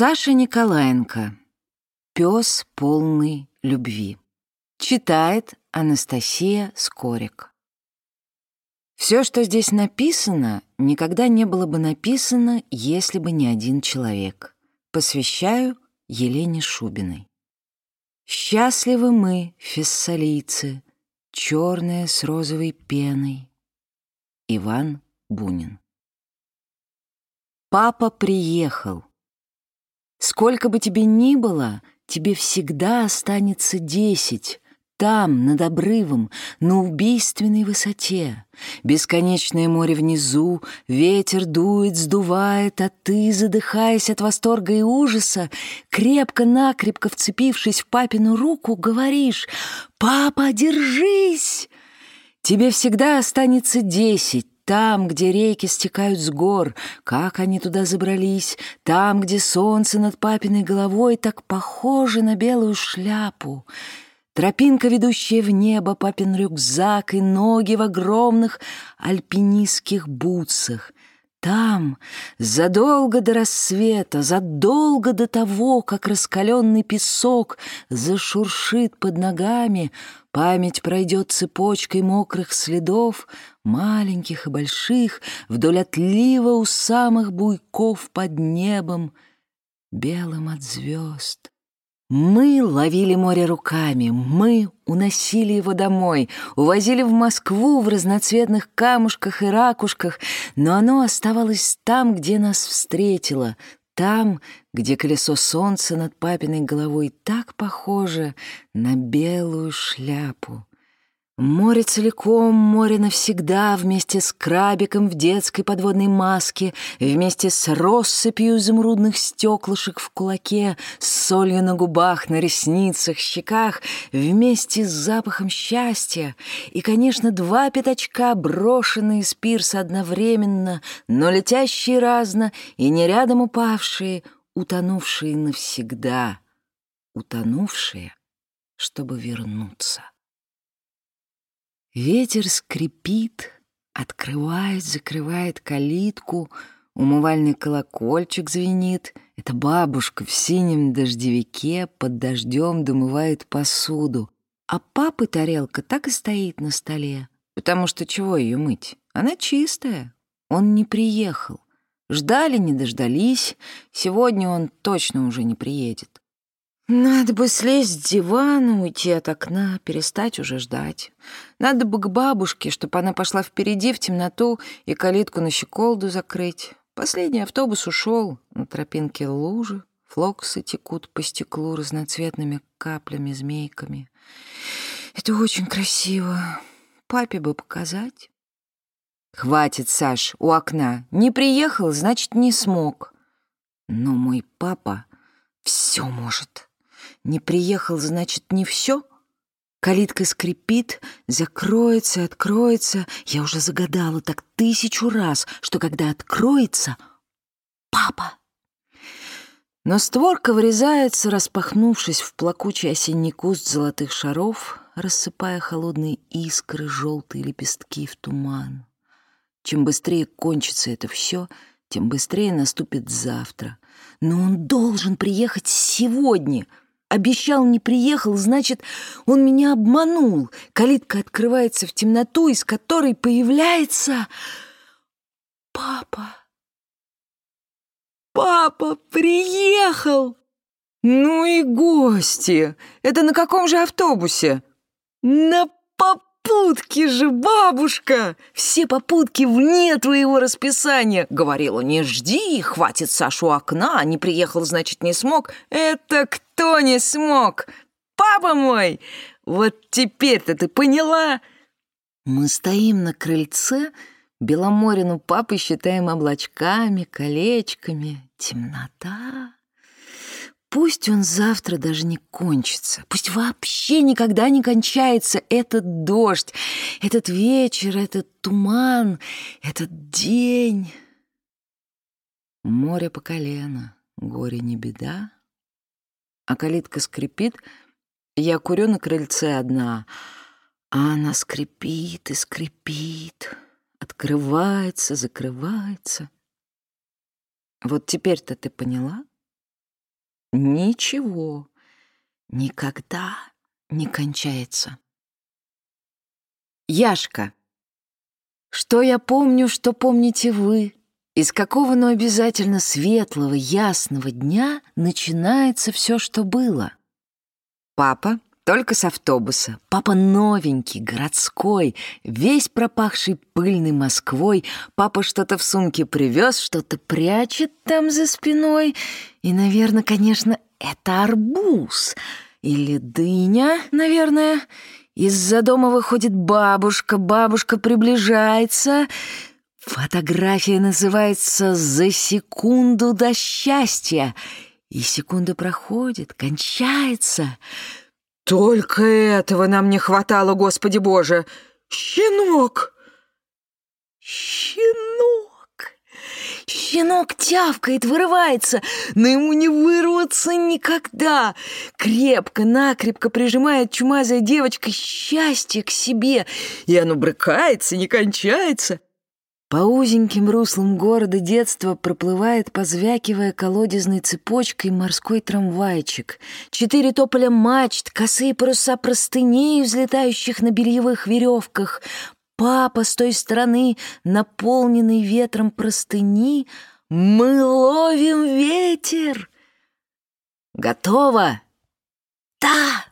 Саша Николаенко. Пес полный любви. Читает Анастасия Скорик. Все, что здесь написано, никогда не было бы написано, если бы не один человек. Посвящаю Елене Шубиной. Счастливы мы, фессалийцы, черные с розовой пеной. Иван Бунин. Папа приехал. Сколько бы тебе ни было, тебе всегда останется десять. Там, над обрывом, на убийственной высоте. Бесконечное море внизу, ветер дует, сдувает, а ты, задыхаясь от восторга и ужаса, крепко-накрепко вцепившись в папину руку, говоришь «Папа, держись!» Тебе всегда останется десять, там, где реки стекают с гор, как они туда забрались, там, где солнце над папиной головой так похоже на белую шляпу. Тропинка, ведущая в небо, папин рюкзак и ноги в огромных альпинистских бутсах. Там, задолго до рассвета, задолго до того, как раскаленный песок зашуршит под ногами, память пройдет цепочкой мокрых следов, маленьких и больших, вдоль отлива у самых буйков под небом, белым от звезд. Мы ловили море руками, мы уносили его домой, увозили в Москву в разноцветных камушках и ракушках, но оно оставалось там, где нас встретило, там, где колесо солнца над папиной головой так похоже на белую шляпу. Море целиком, море навсегда, вместе с крабиком в детской подводной маске, вместе с россыпью изумрудных стеклышек в кулаке, с солью на губах, на ресницах, щеках, вместе с запахом счастья. И, конечно, два пятачка, брошенные с пирса одновременно, но летящие разно и не рядом упавшие, утонувшие навсегда, утонувшие, чтобы вернуться. Ветер скрипит, открывает, закрывает калитку, умывальный колокольчик звенит. Это бабушка в синем дождевике под дождем домывает посуду. А папы тарелка так и стоит на столе, потому что чего ее мыть? Она чистая. Он не приехал. Ждали, не дождались. Сегодня он точно уже не приедет. Надо бы слезть с дивана, уйти от окна, перестать уже ждать. Надо бы к бабушке, чтобы она пошла впереди в темноту и калитку на щеколду закрыть. Последний автобус ушел, на тропинке лужи, флоксы текут по стеклу разноцветными каплями-змейками. Это очень красиво. Папе бы показать. Хватит, Саш, у окна. Не приехал, значит, не смог. Но мой папа все может. Не приехал, значит, не все? Калитка скрипит, закроется, откроется. Я уже загадала так тысячу раз, что когда откроется — папа. Но створка вырезается, распахнувшись в плакучий осенний куст золотых шаров, рассыпая холодные искры, желтые лепестки в туман. Чем быстрее кончится это все, тем быстрее наступит завтра. Но он должен приехать сегодня — Обещал, не приехал, значит, он меня обманул. Калитка открывается в темноту, из которой появляется... Папа. Папа приехал! Ну и гости! Это на каком же автобусе? На попутке же, бабушка! Все попутки вне твоего расписания. Говорила, не жди, хватит Сашу окна, не приехал, значит, не смог. Это кто? не смог! Папа мой! Вот теперь-то ты поняла!» Мы стоим на крыльце, Беломорину папы считаем облачками, колечками. Темнота. Пусть он завтра даже не кончится, пусть вообще никогда не кончается этот дождь, этот вечер, этот туман, этот день. Море по колено, горе не беда, а калитка скрипит. Я курю на крыльце одна, а она скрипит и скрипит, открывается, закрывается. Вот теперь-то ты поняла? Ничего никогда не кончается. Яшка. Что я помню, что помните вы? Из какого, но обязательно светлого, ясного дня начинается все, что было? Папа только с автобуса. Папа новенький, городской, весь пропахший пыльной Москвой. Папа что-то в сумке привез, что-то прячет там за спиной. И, наверное, конечно, это арбуз. Или дыня, наверное. Из-за дома выходит бабушка, бабушка приближается. Фотография называется «За секунду до счастья». И секунда проходит, кончается. Только этого нам не хватало, Господи Боже! Щенок! Щенок! Щенок тявкает, вырывается, но ему не вырваться никогда. Крепко-накрепко прижимает чумазая девочка счастье к себе, и оно брыкается, не кончается. По узеньким руслам города детства проплывает, позвякивая колодезной цепочкой, морской трамвайчик. Четыре тополя мачт, косые паруса простыней, взлетающих на бельевых веревках. Папа с той стороны, наполненный ветром простыни. Мы ловим ветер. Готово? Да!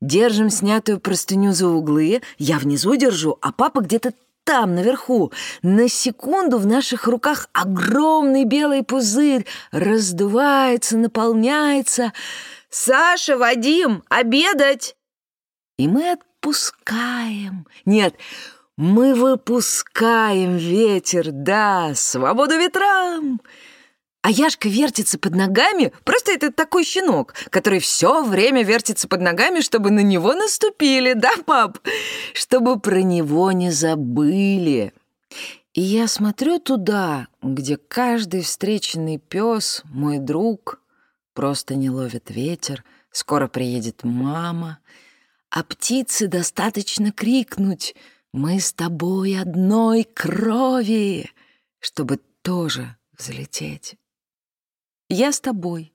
Держим снятую простыню за углы. Я внизу держу, а папа где-то там, наверху. На секунду в наших руках огромный белый пузырь раздувается, наполняется. «Саша, Вадим, обедать!» И мы отпускаем. Нет, мы выпускаем ветер, да, свободу ветрам. А Яшка вертится под ногами, просто это такой щенок, который все время вертится под ногами, чтобы на него наступили, да, пап? Чтобы про него не забыли. И я смотрю туда, где каждый встреченный пес, мой друг, просто не ловит ветер, скоро приедет мама, а птице достаточно крикнуть «Мы с тобой одной крови», чтобы тоже взлететь. Я с тобой,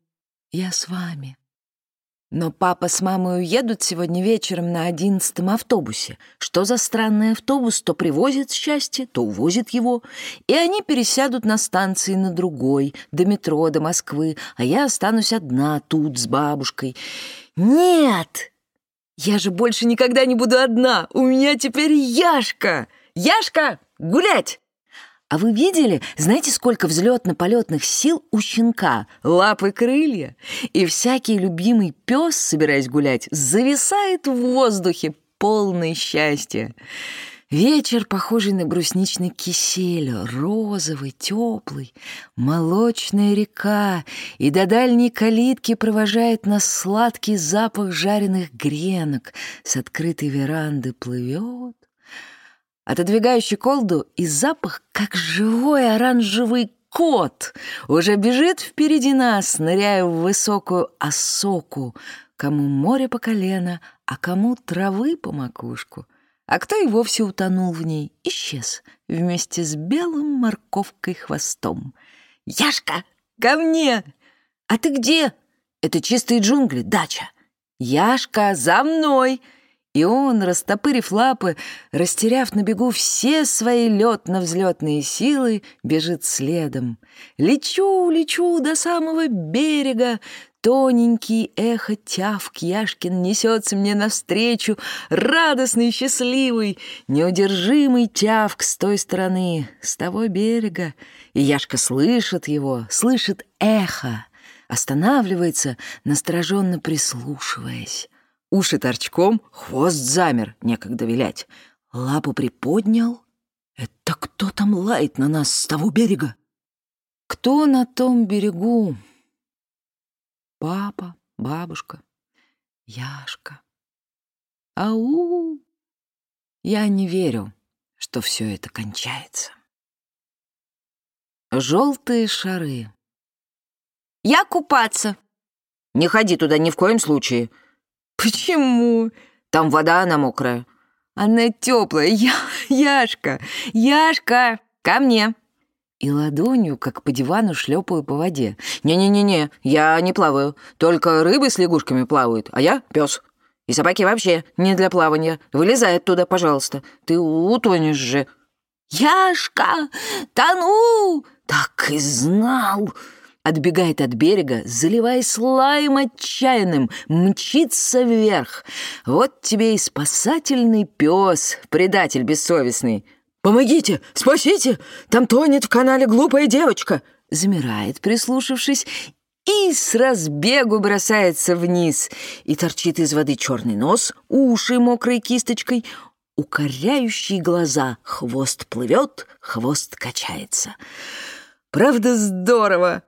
я с вами. Но папа с мамой уедут сегодня вечером на одиннадцатом автобусе. Что за странный автобус? То привозит счастье, то увозит его. И они пересядут на станции на другой, до метро, до Москвы, а я останусь одна тут с бабушкой. Нет! Я же больше никогда не буду одна. У меня теперь Яшка. Яшка, гулять! А вы видели, знаете, сколько взлетно-полетных сил у щенка? Лапы, крылья. И всякий любимый пес, собираясь гулять, зависает в воздухе, полное счастье. Вечер, похожий на брусничный кисель, розовый, теплый, молочная река, и до дальней калитки провожает нас сладкий запах жареных гренок, с открытой веранды плывет, отодвигающий колду, и запах, как живой оранжевый кот, уже бежит впереди нас, ныряя в высокую осоку, кому море по колено, а кому травы по макушку, а кто и вовсе утонул в ней, исчез вместе с белым морковкой хвостом. «Яшка, ко мне! А ты где?» «Это чистые джунгли, дача!» «Яшка, за мной!» И он, растопырив лапы, растеряв на бегу все свои летно-взлетные силы, бежит следом. Лечу, лечу до самого берега, Тоненький эхо тявк Яшкин несется мне навстречу, радостный, счастливый, неудержимый тявк с той стороны, с того берега. И Яшка слышит его, слышит эхо, останавливается, настороженно прислушиваясь. Уши торчком, хвост замер, некогда вилять. Лапу приподнял. Это кто там лает на нас с того берега? Кто на том берегу? Папа, бабушка, Яшка. Ау! Я не верю, что все это кончается. Желтые шары. Я купаться. Не ходи туда ни в коем случае. «Почему? Там вода, она мокрая». «Она теплая. Я... Яшка! Яшка! Ко мне!» и ладонью, как по дивану, шлепаю по воде. «Не-не-не-не, я не плаваю. Только рыбы с лягушками плавают, а я — пес. И собаки вообще не для плавания. Вылезай оттуда, пожалуйста. Ты утонешь же». «Яшка, тону!» «Так и знал!» Отбегает от берега, заливаясь лаем отчаянным, мчится вверх. Вот тебе и спасательный пес, предатель бессовестный. «Помогите! Спасите! Там тонет в канале глупая девочка!» Замирает, прислушавшись, и с разбегу бросается вниз. И торчит из воды черный нос, уши мокрой кисточкой, укоряющие глаза. Хвост плывет, хвост качается. Правда, здорово!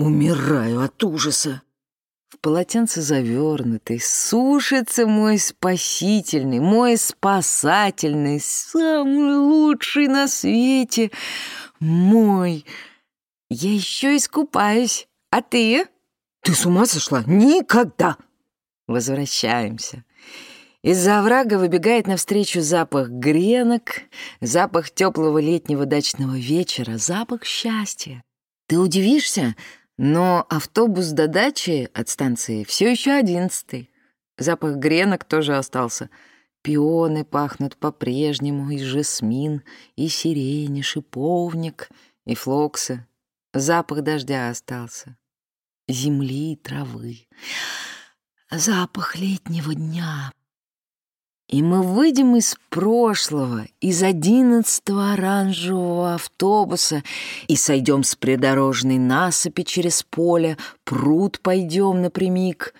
Умираю от ужаса. В полотенце завернутый, сушится мой спасительный, мой спасательный, самый лучший на свете, мой. Я еще искупаюсь, а ты? Ты с ума сошла? Никогда! Возвращаемся. Из-за оврага выбегает навстречу запах гренок, запах теплого летнего дачного вечера, запах счастья. Ты удивишься, но автобус до дачи от станции все еще одиннадцатый. Запах гренок тоже остался. Пионы пахнут по-прежнему, и жасмин, и сирень, и шиповник, и флоксы. Запах дождя остался. Земли и травы. Запах летнего дня, и мы выйдем из прошлого, из одиннадцатого оранжевого автобуса и сойдем с придорожной насыпи через поле, пруд пойдем напрямик.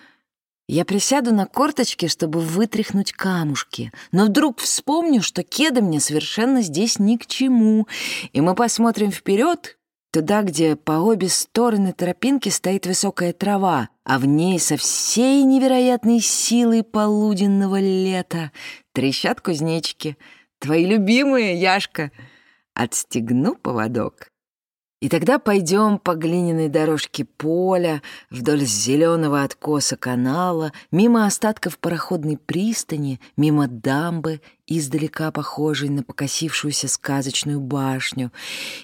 Я присяду на корточки, чтобы вытряхнуть камушки, но вдруг вспомню, что кеды мне совершенно здесь ни к чему, и мы посмотрим вперед Туда, где по обе стороны тропинки стоит высокая трава, а в ней со всей невероятной силой полуденного лета трещат кузнечики. Твои любимые, Яшка. Отстегну поводок. И тогда пойдем по глиняной дорожке поля, вдоль зеленого откоса канала, мимо остатков пароходной пристани, мимо дамбы, издалека похожей на покосившуюся сказочную башню,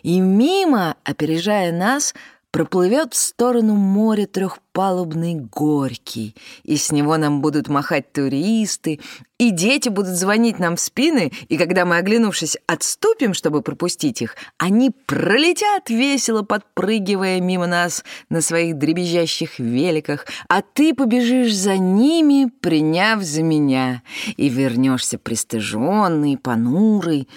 и мимо, опережая нас, проплывет в сторону моря трехпалубный Горький, и с него нам будут махать туристы, и дети будут звонить нам в спины, и когда мы, оглянувшись, отступим, чтобы пропустить их, они пролетят весело, подпрыгивая мимо нас на своих дребезжащих великах, а ты побежишь за ними, приняв за меня, и вернешься пристыженный, понурый,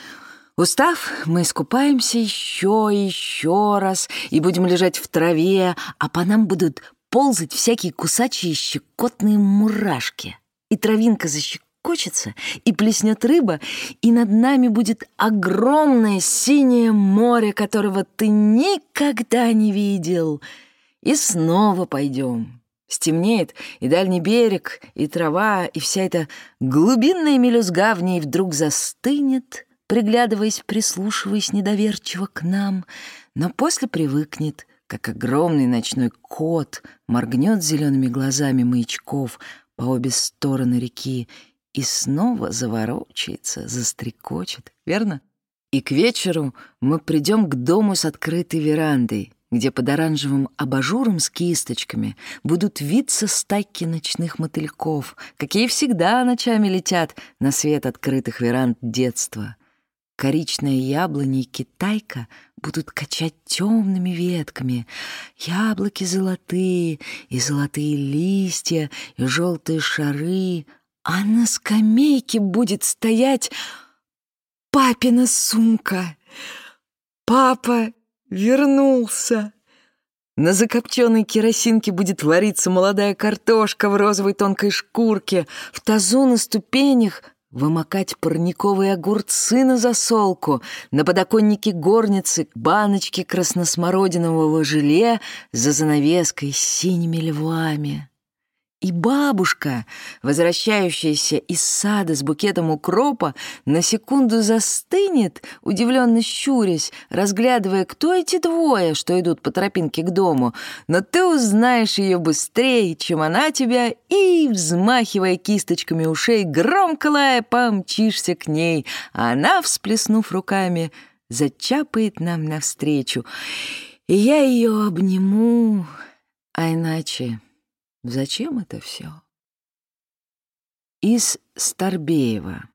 Устав, мы искупаемся еще и еще раз и будем лежать в траве, а по нам будут ползать всякие кусачие щекотные мурашки. И травинка защекочется, и плеснет рыба, и над нами будет огромное синее море, которого ты никогда не видел. И снова пойдем. Стемнеет, и дальний берег, и трава, и вся эта глубинная мелюзга в ней вдруг застынет — приглядываясь, прислушиваясь недоверчиво к нам, но после привыкнет, как огромный ночной кот моргнет зелеными глазами маячков по обе стороны реки и снова заворочается, застрекочет, верно? И к вечеру мы придем к дому с открытой верандой, где под оранжевым абажуром с кисточками будут виться стайки ночных мотыльков, какие всегда ночами летят на свет открытых веранд детства коричная яблони и китайка будут качать темными ветками. Яблоки золотые, и золотые листья, и желтые шары. А на скамейке будет стоять папина сумка. Папа вернулся. На закопченной керосинке будет вариться молодая картошка в розовой тонкой шкурке. В тазу на ступенях Вымокать парниковые огурцы на засолку, на подоконнике горницы баночки красносмородинового желе за занавеской с синими львами. И бабушка, возвращающаяся из сада с букетом укропа, на секунду застынет, удивленно щурясь, разглядывая, кто эти двое, что идут по тропинке к дому, но ты узнаешь ее быстрее, чем она тебя, и, взмахивая кисточками ушей, громко лая, помчишься к ней, а она, всплеснув руками, зачапает нам навстречу, и я ее обниму, а иначе зачем это все? Из Старбеева.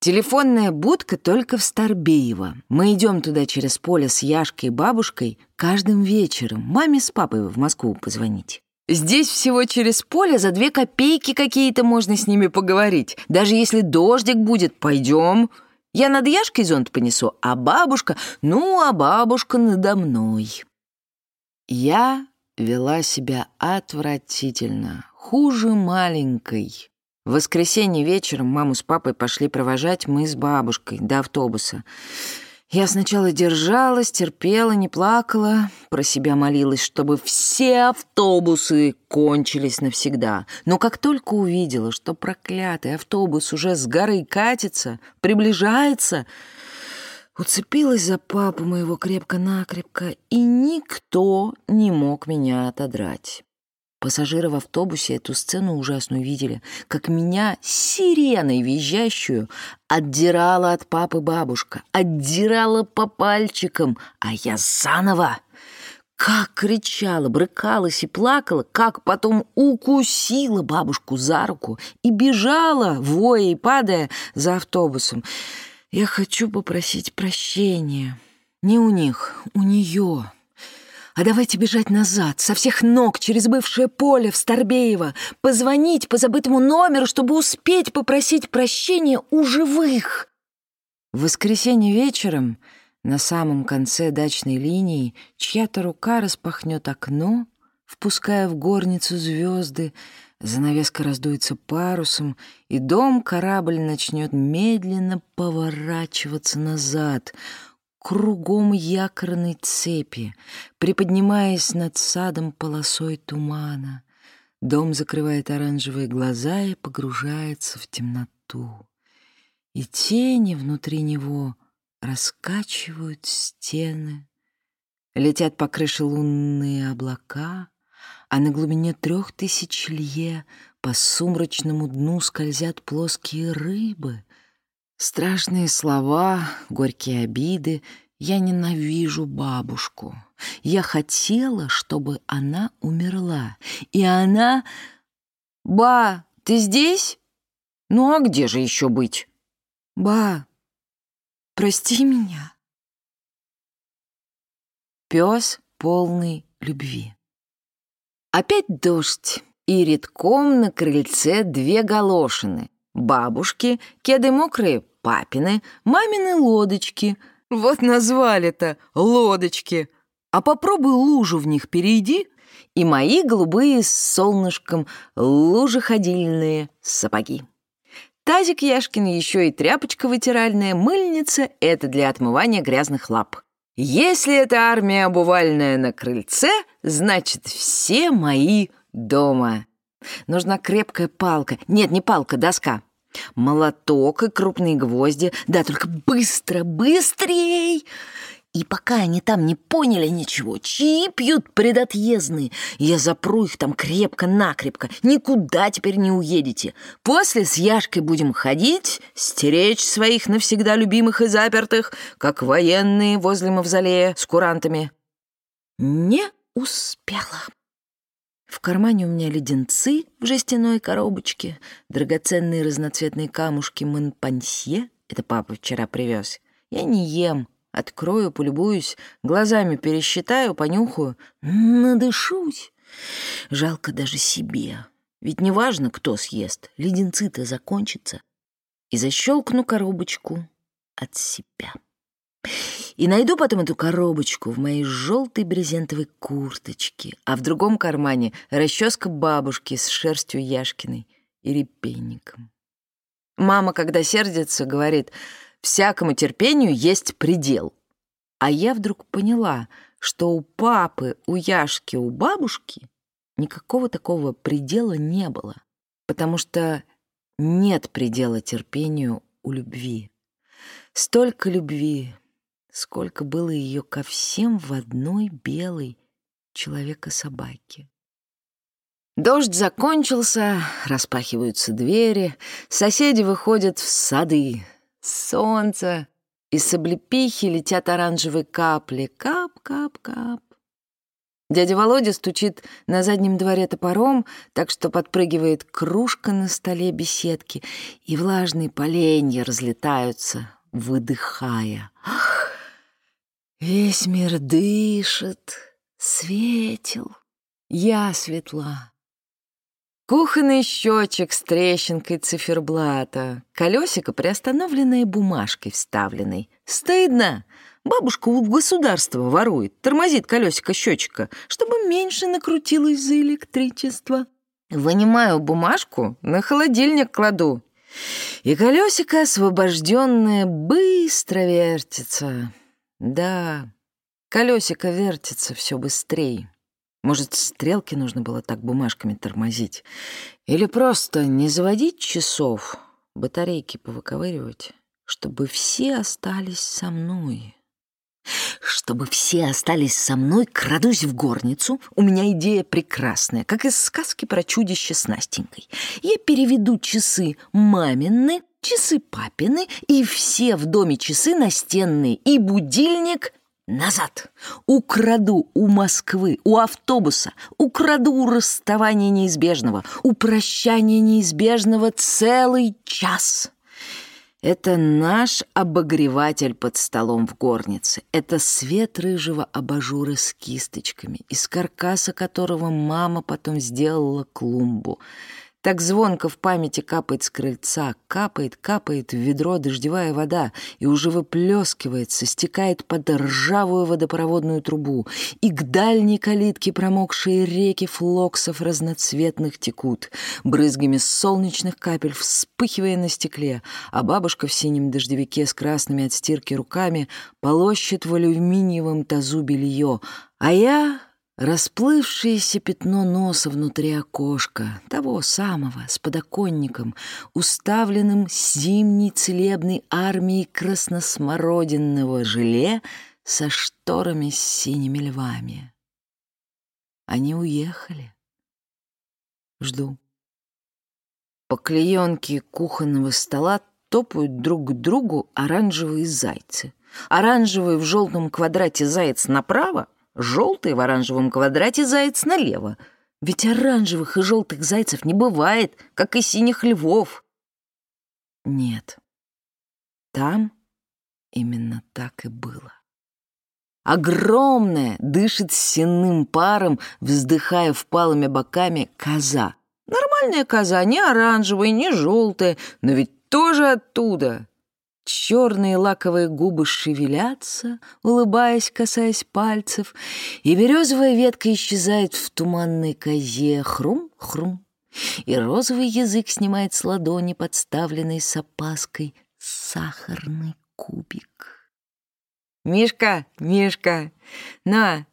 Телефонная будка только в Старбеево. Мы идем туда через поле с Яшкой и бабушкой каждым вечером. Маме с папой в Москву позвонить. Здесь всего через поле за две копейки какие-то можно с ними поговорить. Даже если дождик будет, пойдем. Я над Яшкой зонт понесу, а бабушка... Ну, а бабушка надо мной. Я вела себя отвратительно, хуже маленькой. В воскресенье вечером маму с папой пошли провожать мы с бабушкой до автобуса. Я сначала держалась, терпела, не плакала, про себя молилась, чтобы все автобусы кончились навсегда. Но как только увидела, что проклятый автобус уже с горы катится, приближается, уцепилась за папу моего крепко-накрепко, и никто не мог меня отодрать. Пассажиры в автобусе эту сцену ужасную видели, как меня сиреной визжащую отдирала от папы бабушка, отдирала по пальчикам, а я заново как кричала, брыкалась и плакала, как потом укусила бабушку за руку и бежала, воя и падая, за автобусом. Я хочу попросить прощения. Не у них, у нее. А давайте бежать назад, со всех ног, через бывшее поле в Старбеево, позвонить по забытому номеру, чтобы успеть попросить прощения у живых. В воскресенье вечером на самом конце дачной линии чья-то рука распахнет окно, впуская в горницу звезды, занавеска раздуется парусом, и дом-корабль начнет медленно поворачиваться назад — кругом якорной цепи, приподнимаясь над садом полосой тумана. Дом закрывает оранжевые глаза и погружается в темноту. И тени внутри него раскачивают стены. Летят по крыше лунные облака, а на глубине трех тысяч лье по сумрачному дну скользят плоские рыбы — Страшные слова, горькие обиды. Я ненавижу бабушку. Я хотела, чтобы она умерла. И она... «Ба, ты здесь? Ну а где же еще быть?» «Ба, прости меня». Пес полный любви. Опять дождь, и редком на крыльце две галошины — Бабушки, кеды мокрые, папины, мамины лодочки. Вот назвали-то лодочки. А попробуй лужу в них перейди, и мои голубые с солнышком лужеходильные сапоги. Тазик Яшкин еще и тряпочка вытиральная, мыльница — это для отмывания грязных лап. Если это армия обувальная на крыльце, значит, все мои дома. Нужна крепкая палка. Нет, не палка, доска. Молоток и крупные гвозди. Да, только быстро, быстрей! И пока они там не поняли ничего, чаи пьют предотъездные, я запру их там крепко-накрепко, никуда теперь не уедете. После с Яшкой будем ходить, стеречь своих навсегда любимых и запертых, как военные возле мавзолея с курантами. Не успела. В кармане у меня леденцы в жестяной коробочке, драгоценные разноцветные камушки Монпансье, это папа вчера привез. Я не ем, открою, полюбуюсь, глазами пересчитаю, понюхаю, надышусь. Жалко даже себе, ведь неважно, кто съест, леденцы-то закончатся. И защелкну коробочку от себя. И найду потом эту коробочку в моей желтой брезентовой курточке, а в другом кармане расческа бабушки с шерстью Яшкиной и репейником. Мама, когда сердится, говорит, всякому терпению есть предел. А я вдруг поняла, что у папы, у Яшки, у бабушки никакого такого предела не было, потому что нет предела терпению у любви. Столько любви, сколько было ее ко всем в одной белой человека-собаке. Дождь закончился, распахиваются двери, соседи выходят в сады. Солнце Из облепихи летят оранжевые капли. Кап-кап-кап. Дядя Володя стучит на заднем дворе топором, так что подпрыгивает кружка на столе беседки, и влажные поленья разлетаются, выдыхая. Ах, весь мир дышит, светил, я светла. Кухонный счетчик с трещинкой циферблата, колесико, приостановленное бумажкой вставленной. Стыдно! Бабушка у государства ворует, тормозит колесико счетчика, чтобы меньше накрутилось за электричество. Вынимаю бумажку, на холодильник кладу. И колесико, освобожденное, быстро вертится. Да, колесико вертится все быстрее. Может, стрелки нужно было так бумажками тормозить? Или просто не заводить часов, батарейки повыковыривать, чтобы все остались со мной? Чтобы все остались со мной, крадусь в горницу. У меня идея прекрасная, как из сказки про чудище с Настенькой. Я переведу часы мамины, часы папины, и все в доме часы настенные, и будильник назад. Украду у Москвы, у автобуса, украду у расставания неизбежного, у прощания неизбежного целый час. Это наш обогреватель под столом в горнице. Это свет рыжего абажура с кисточками, из каркаса которого мама потом сделала клумбу. Так звонко в памяти капает с крыльца, капает, капает в ведро дождевая вода и уже выплескивается, стекает под ржавую водопроводную трубу, и к дальней калитке промокшие реки флоксов разноцветных текут, брызгами солнечных капель вспыхивая на стекле, а бабушка в синем дождевике с красными от стирки руками полощет в алюминиевом тазу белье, а я Расплывшееся пятно носа внутри окошка, того самого, с подоконником, уставленным зимней целебной армией красносмородинного желе со шторами с синими львами. Они уехали. Жду. По клеенке кухонного стола топают друг к другу оранжевые зайцы. Оранжевый в желтом квадрате заяц направо, Желтый в оранжевом квадрате заяц налево. Ведь оранжевых и желтых зайцев не бывает, как и синих львов. Нет, там именно так и было. Огромная, дышит сенным паром, вздыхая впалыми боками, коза. Нормальная коза, не оранжевая, не желтая, но ведь тоже оттуда. Черные лаковые губы шевелятся, улыбаясь, касаясь пальцев, и березовая ветка исчезает в туманной козе. Хрум-хрум. И розовый язык снимает с ладони, подставленной с опаской, сахарный кубик. «Мишка, Мишка, на,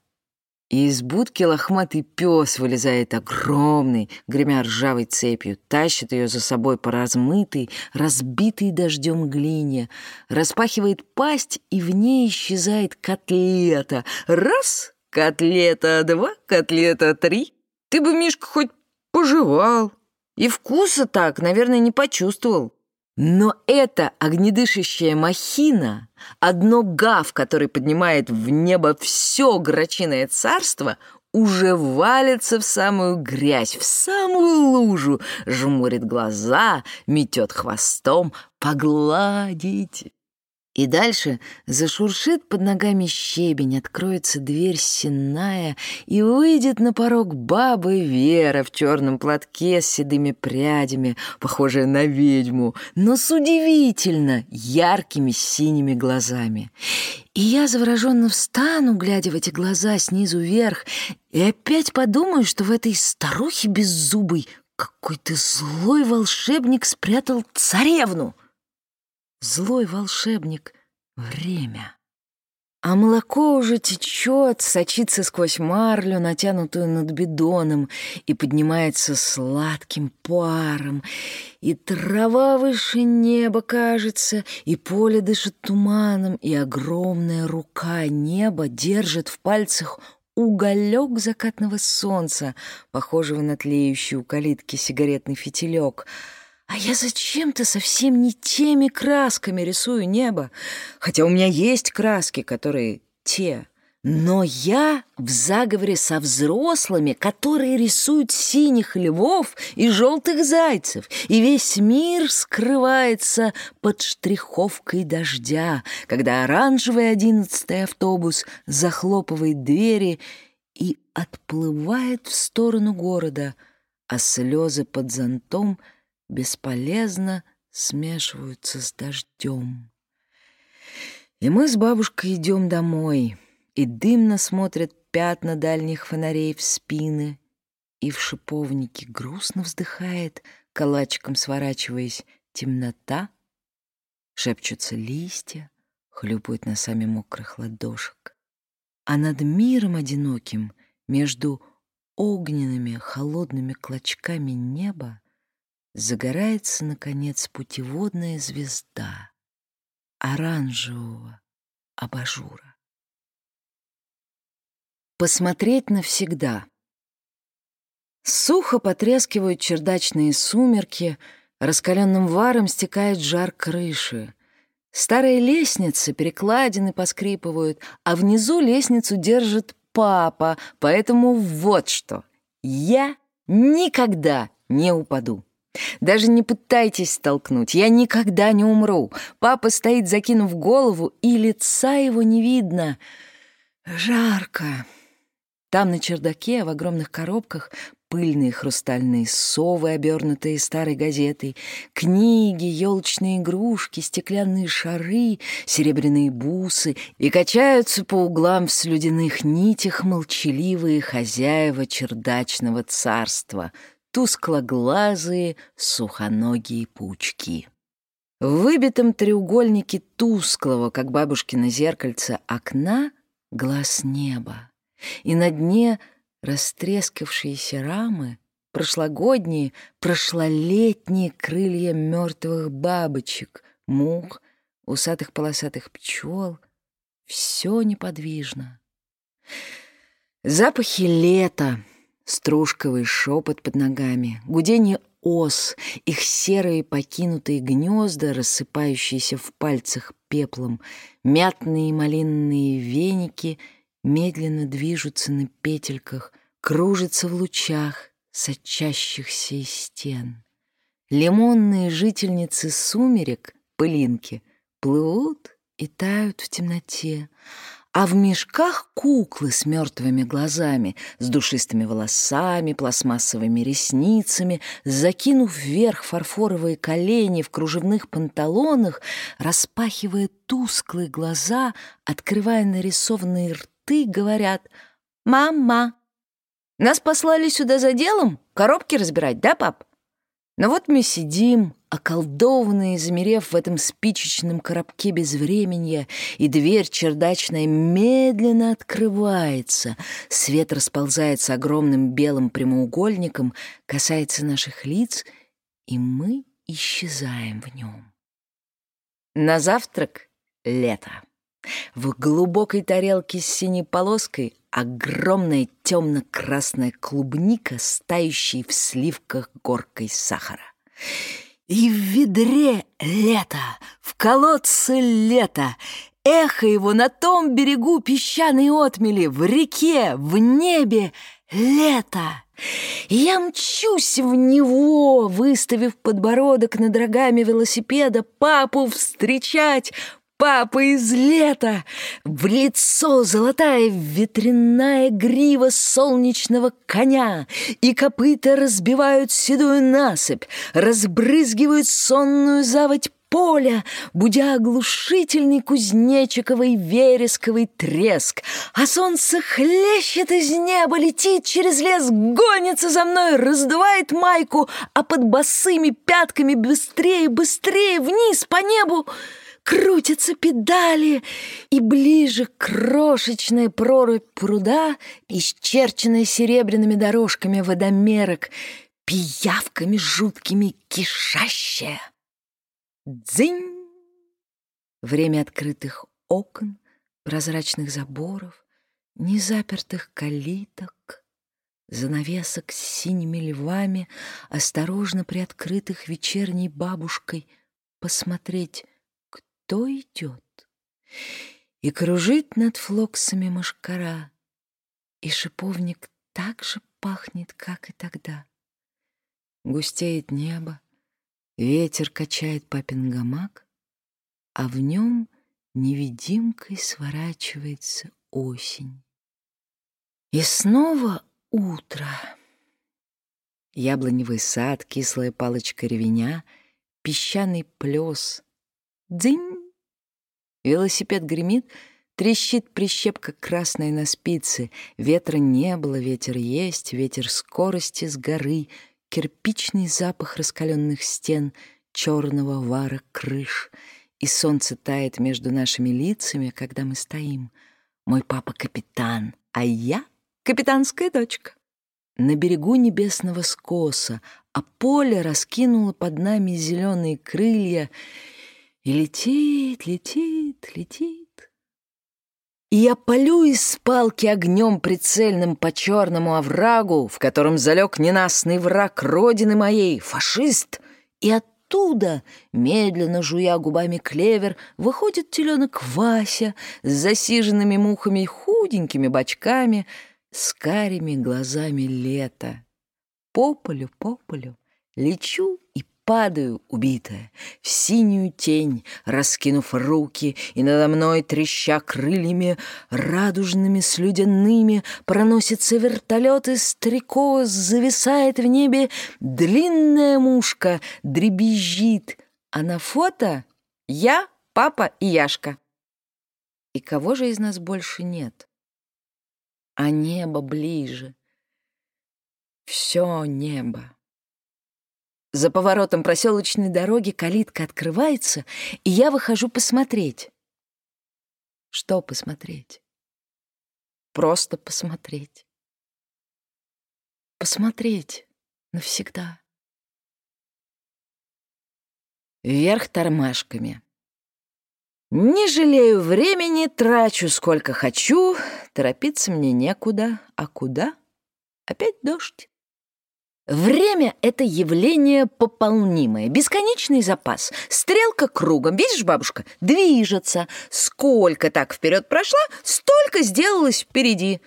и из будки лохматый пес вылезает огромный, гремя ржавой цепью, тащит ее за собой по размытой, разбитой дождем глине, распахивает пасть, и в ней исчезает котлета. Раз — котлета, два — котлета, три. Ты бы, Мишка, хоть пожевал. И вкуса так, наверное, не почувствовал. Но эта огнедышащая махина, одно гав, который поднимает в небо все грачиное царство, уже валится в самую грязь, в самую лужу, жмурит глаза, метет хвостом, погладить. И дальше зашуршит под ногами щебень, откроется дверь сенная, и выйдет на порог баба Вера в черном платке с седыми прядями, похожая на ведьму, но с удивительно яркими синими глазами. И я завороженно встану, глядя в эти глаза снизу вверх, и опять подумаю, что в этой старухе беззубой какой-то злой волшебник спрятал царевну — Злой волшебник — время. А молоко уже течет, сочится сквозь марлю, натянутую над бидоном, и поднимается сладким паром, и трава выше неба кажется, и поле дышит туманом, и огромная рука неба держит в пальцах уголек закатного солнца, похожего на тлеющий у калитки сигаретный фитилек — А я зачем-то совсем не теми красками рисую небо, хотя у меня есть краски, которые те. Но я в заговоре со взрослыми, которые рисуют синих львов и желтых зайцев, и весь мир скрывается под штриховкой дождя, когда оранжевый одиннадцатый автобус захлопывает двери и отплывает в сторону города, а слезы под зонтом бесполезно смешиваются с дождем. И мы с бабушкой идем домой, и дымно смотрят пятна дальних фонарей в спины, и в шиповнике грустно вздыхает, калачиком сворачиваясь, темнота, шепчутся листья, хлюпают носами мокрых ладошек. А над миром одиноким, между огненными холодными клочками неба, загорается, наконец, путеводная звезда оранжевого абажура. Посмотреть навсегда. Сухо потрескивают чердачные сумерки, раскаленным варом стекает жар крыши — Старые лестницы, перекладины поскрипывают, а внизу лестницу держит папа, поэтому вот что. Я никогда не упаду. Даже не пытайтесь столкнуть, я никогда не умру. Папа стоит, закинув голову, и лица его не видно. Жарко. Там на чердаке в огромных коробках пыльные хрустальные совы, обернутые старой газетой, книги, елочные игрушки, стеклянные шары, серебряные бусы, и качаются по углам в слюдяных нитях молчаливые хозяева чердачного царства, тусклоглазые сухоногие паучки. В выбитом треугольнике тусклого, как бабушкино зеркальце, окна — глаз неба, и на дне — растрескавшиеся рамы, прошлогодние, прошлолетние крылья мертвых бабочек, мух, усатых полосатых пчел — все неподвижно. Запахи лета, стружковый шепот под ногами, гудение ос, их серые покинутые гнезда, рассыпающиеся в пальцах пеплом, мятные малинные веники — медленно движутся на петельках, кружатся в лучах, сочащихся из стен. Лимонные жительницы сумерек, пылинки, плывут и тают в темноте, а в мешках куклы с мертвыми глазами, с душистыми волосами, пластмассовыми ресницами, закинув вверх фарфоровые колени в кружевных панталонах, распахивая тусклые глаза, открывая нарисованные рты, ты говорят «Мама, нас послали сюда за делом коробки разбирать, да, пап?» Ну вот мы сидим, околдованные, замерев в этом спичечном коробке безвременья, и дверь чердачная медленно открывается, свет расползается огромным белым прямоугольником, касается наших лиц, и мы исчезаем в нем. На завтрак — лето. В глубокой тарелке с синей полоской огромная темно-красная клубника, стающая в сливках горкой сахара. И в ведре лето, в колодце лето, эхо его на том берегу песчаной отмели, в реке, в небе лето. Я мчусь в него, выставив подбородок над рогами велосипеда, папу встречать, папа из лета, в лицо золотая ветряная грива солнечного коня, и копыта разбивают седую насыпь, разбрызгивают сонную заводь поля, будя оглушительный кузнечиковый вересковый треск, а солнце хлещет из неба, летит через лес, гонится за мной, раздувает майку, а под босыми пятками быстрее, быстрее вниз по небу — крутятся педали, и ближе крошечная прорубь пруда, исчерченная серебряными дорожками водомерок, пиявками жуткими кишащая. Дзынь! Время открытых окон, прозрачных заборов, незапертых калиток. занавесок с синими львами, осторожно приоткрытых вечерней бабушкой, посмотреть, кто идет. И кружит над флоксами мошкара, и шиповник так же пахнет, как и тогда. Густеет небо, ветер качает папин гамак, а в нем невидимкой сворачивается осень. И снова утро. Яблоневый сад, кислая палочка ревеня, песчаный плес. Дзынь! Велосипед гремит, трещит прищепка красная на спице. Ветра не было, ветер есть, ветер скорости с горы, кирпичный запах раскаленных стен, черного вара крыш. И солнце тает между нашими лицами, когда мы стоим. Мой папа капитан, а я капитанская дочка. На берегу небесного скоса, а поле раскинуло под нами зеленые крылья и летит, летит, летит. И я полю из палки огнем прицельным по черному оврагу, в котором залег ненастный враг родины моей, фашист, и оттуда, медленно жуя губами клевер, выходит теленок Вася с засиженными мухами худенькими бочками — с карими глазами лета. По полю, по полю лечу и падаю, убитая, в синюю тень, раскинув руки, и надо мной, треща крыльями, радужными слюдяными, проносится вертолет, и стрекоз зависает в небе, длинная мушка дребезжит, а на фото я, папа и Яшка. И кого же из нас больше нет? а небо ближе. Все небо. За поворотом проселочной дороги калитка открывается, и я выхожу посмотреть. Что посмотреть? Просто посмотреть. Посмотреть навсегда. Вверх тормашками. Не жалею времени, трачу сколько хочу, торопиться мне некуда. А куда? Опять дождь. Время — это явление пополнимое, бесконечный запас. Стрелка кругом, видишь, бабушка, движется. Сколько так вперед прошла, столько сделалось впереди.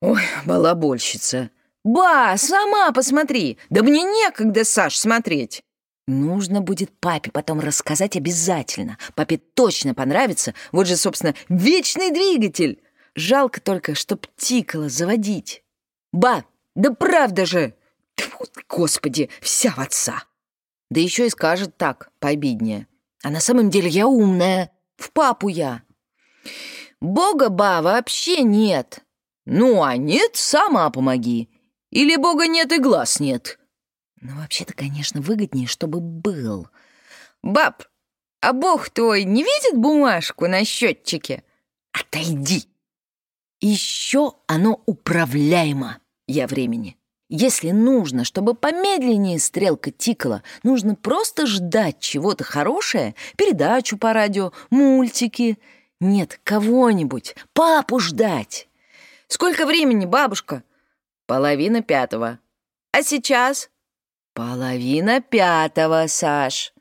Ой, балабольщица. Ба, сама посмотри. Да мне некогда, Саш, смотреть. Нужно будет папе потом рассказать обязательно. Папе точно понравится. Вот же, собственно, вечный двигатель. Жалко только, чтоб тикало заводить. Ба, да правда же! Тьфу, господи, вся в отца. Да еще и скажет так, пообиднее. А на самом деле я умная. В папу я. Бога, ба, вообще нет. Ну, а нет, сама помоги. Или бога нет и глаз нет. Но вообще-то, конечно, выгоднее, чтобы был. «Баб, а бог твой не видит бумажку на счетчике?» «Отойди!» «Еще оно управляемо, я времени. Если нужно, чтобы помедленнее стрелка тикала, нужно просто ждать чего-то хорошее, передачу по радио, мультики. Нет, кого-нибудь, папу ждать. Сколько времени, бабушка? Половина пятого. А сейчас? Половина пятого, Саш.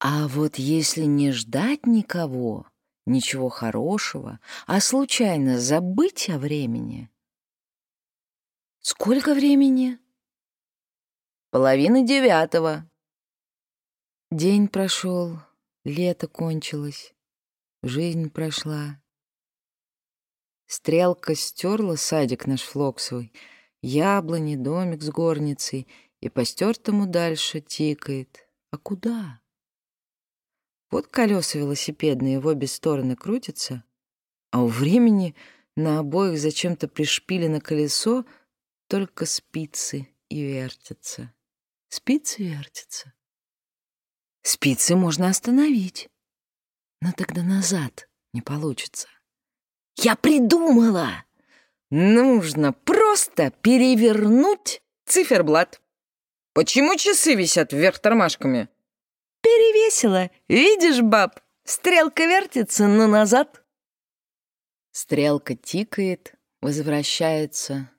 А вот если не ждать никого, ничего хорошего, а случайно забыть о времени... Сколько времени? Половина девятого. День прошел, лето кончилось, жизнь прошла. Стрелка стерла садик наш флоксовый, яблони, домик с горницей — и по стертому дальше тикает. А куда? Вот колеса велосипедные в обе стороны крутятся, а у времени на обоих зачем-то пришпилено колесо, только спицы и вертятся. Спицы вертятся. Спицы можно остановить, но тогда назад не получится. Я придумала! Нужно просто перевернуть циферблат. Почему часы висят вверх тормашками?» «Перевесила. Видишь, баб, стрелка вертится, но назад». Стрелка тикает, возвращается.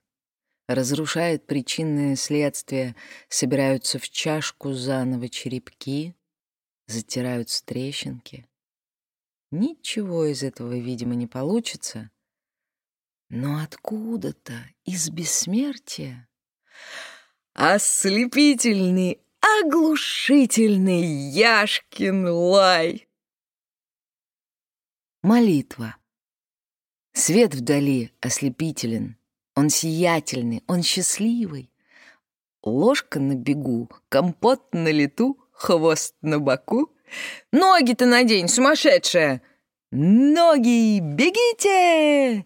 Разрушает причинное следствие, собираются в чашку заново черепки, затираются трещинки. Ничего из этого, видимо, не получится. Но откуда-то из бессмертия ослепительный, оглушительный Яшкин лай. Молитва. Свет вдали ослепителен, он сиятельный, он счастливый. Ложка на бегу, компот на лету, хвост на боку. Ноги-то надень, сумасшедшая! Ноги, бегите!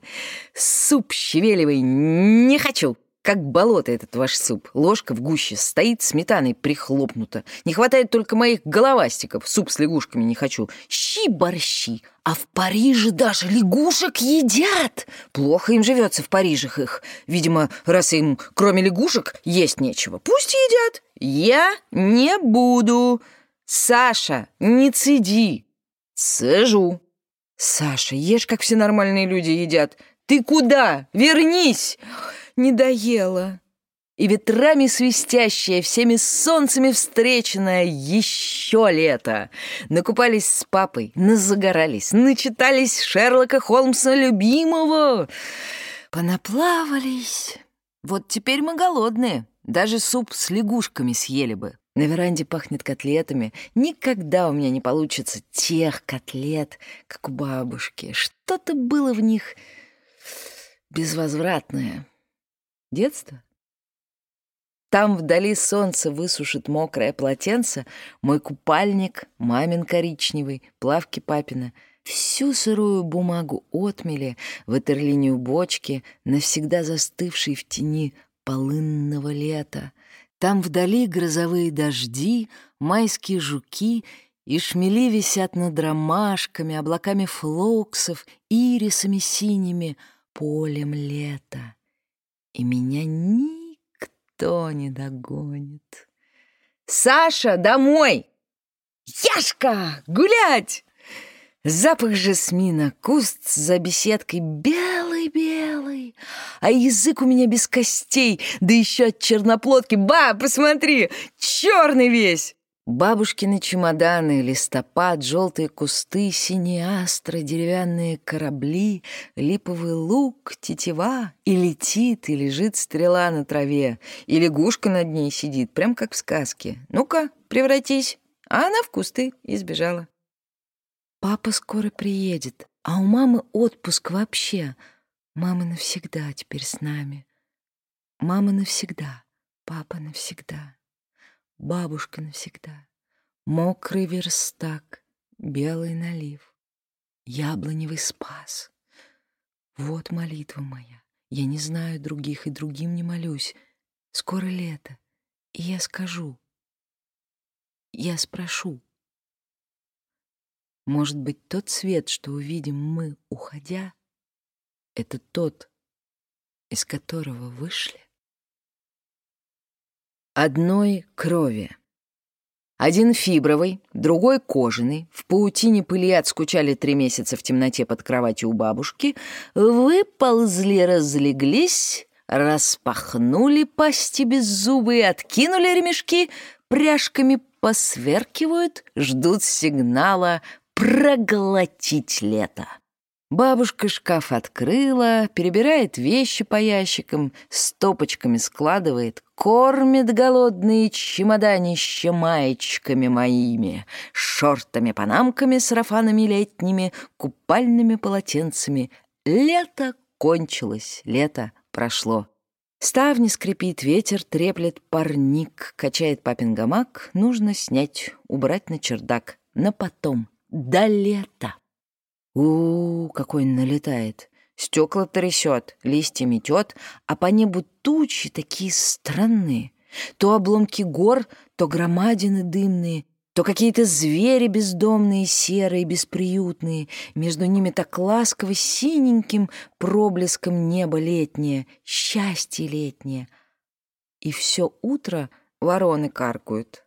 Суп щавелевый не хочу. Как болото этот ваш суп. Ложка в гуще стоит, сметаной прихлопнута. Не хватает только моих головастиков. Суп с лягушками не хочу. Щи-борщи. А в Париже даже лягушек едят. Плохо им живется в Парижах их. Видимо, раз им кроме лягушек есть нечего. Пусть едят. Я не буду. Саша, не цеди. Цежу. Саша, ешь, как все нормальные люди едят. Ты куда? Вернись! Не доела. И ветрами свистящая, всеми солнцами встреченная еще лето. Накупались с папой, назагорались, начитались Шерлока Холмса любимого. Понаплавались. Вот теперь мы голодные. Даже суп с лягушками съели бы. На веранде пахнет котлетами. Никогда у меня не получится тех котлет, как у бабушки. Что-то было в них безвозвратное. Детство? Там вдали солнце высушит мокрое полотенце, мой купальник, мамин коричневый, плавки папина. Всю сырую бумагу отмели, ватерлинию бочки, навсегда застывшей в тени полынного лета. Там вдали грозовые дожди, майские жуки и шмели висят над ромашками, облаками флоксов, ирисами синими, полем лета и меня никто не догонит. «Саша, домой! Яшка, гулять!» Запах жасмина, куст за беседкой белый-белый, а язык у меня без костей, да еще от черноплодки. Ба, посмотри, черный весь! Бабушкины чемоданы, листопад, желтые кусты, синие астры, деревянные корабли, липовый лук, тетива, и летит, и лежит стрела на траве, и лягушка над ней сидит, прям как в сказке. Ну-ка, превратись. А она в кусты и сбежала. Папа скоро приедет, а у мамы отпуск вообще. Мама навсегда теперь с нами. Мама навсегда, папа навсегда бабушка навсегда. Мокрый верстак, белый налив, яблоневый спас. Вот молитва моя. Я не знаю других и другим не молюсь. Скоро лето, и я скажу. Я спрошу. Может быть, тот свет, что увидим мы, уходя, это тот, из которого вышли? Одной крови. Один фибровый, другой кожаный, в паутине пыли отскучали три месяца в темноте под кроватью у бабушки, выползли, разлеглись, распахнули пасти беззубые, откинули ремешки, пряжками посверкивают, ждут сигнала проглотить лето. Бабушка шкаф открыла, перебирает вещи по ящикам, стопочками складывает, кормит голодные чемоданища маечками моими, шортами-панамками, сарафанами летними, купальными полотенцами. Лето кончилось, лето прошло. Ставни скрипит, ветер треплет парник, качает папин гамак, нужно снять, убрать на чердак, на потом, до лета. У, какой он налетает. Стекла трясет, листья метет, а по небу тучи такие странные. То обломки гор, то громадины дымные, то какие-то звери бездомные, серые, бесприютные. Между ними так ласково синеньким проблеском небо летнее, счастье летнее. И все утро вороны каркают.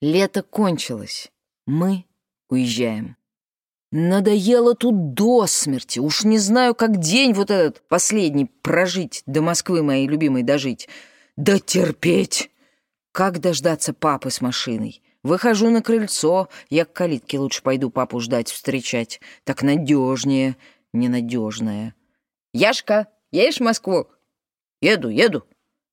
Лето кончилось. Мы уезжаем. Надоело тут до смерти. Уж не знаю, как день вот этот последний прожить, до Москвы моей любимой дожить. Да терпеть! Как дождаться папы с машиной? Выхожу на крыльцо, я к калитке лучше пойду папу ждать, встречать. Так надежнее, ненадежное. Яшка, едешь в Москву? Еду, еду.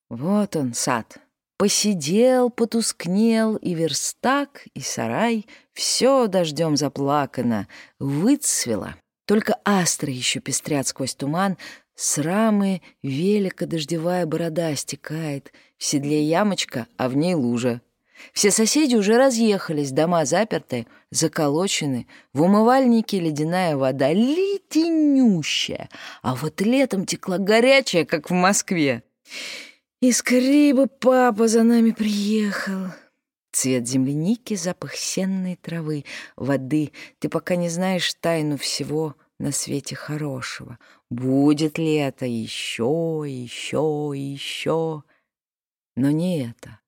Вот он, сад. Посидел, потускнел, и верстак, и сарай, все дождем заплакано, выцвело. Только астры еще пестрят сквозь туман, с рамы велика дождевая борода стекает, в седле ямочка, а в ней лужа. Все соседи уже разъехались, дома заперты, заколочены, в умывальнике ледяная вода, леденющая, а вот летом текла горячая, как в Москве. И скорее бы папа за нами приехал. Цвет земляники, запах сенной травы, воды. Ты пока не знаешь тайну всего на свете хорошего. Будет ли это еще, еще, еще? Но не это.